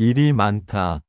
일이 많다.